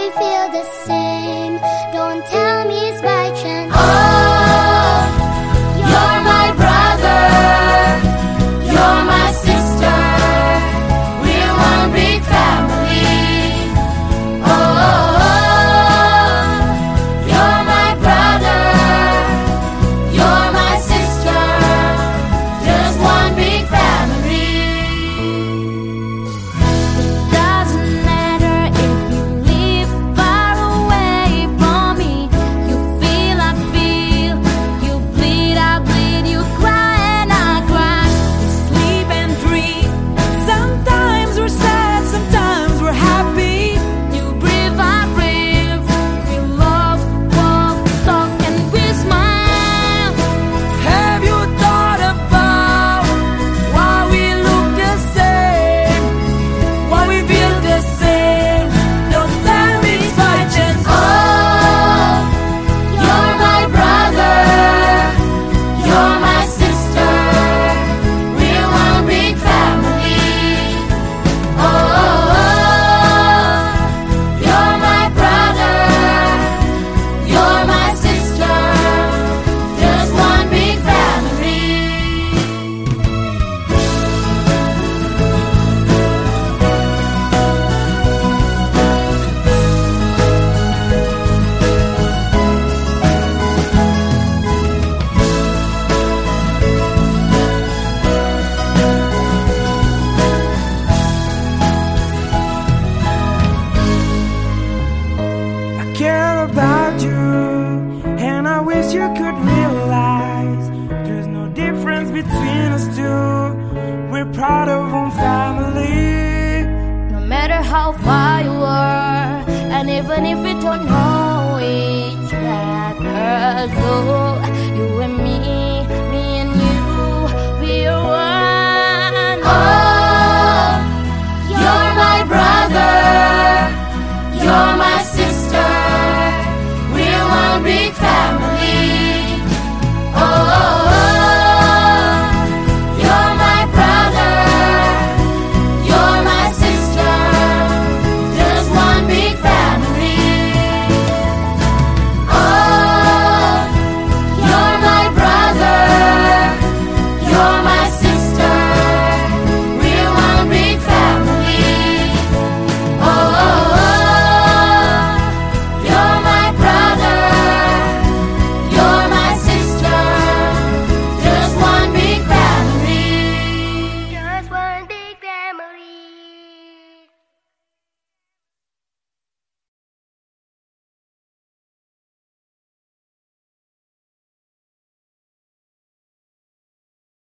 we feel the same. care about you And I wish you could realize There's no difference between us two. We're proud of our family. No matter how far you are And even if we don't know each other so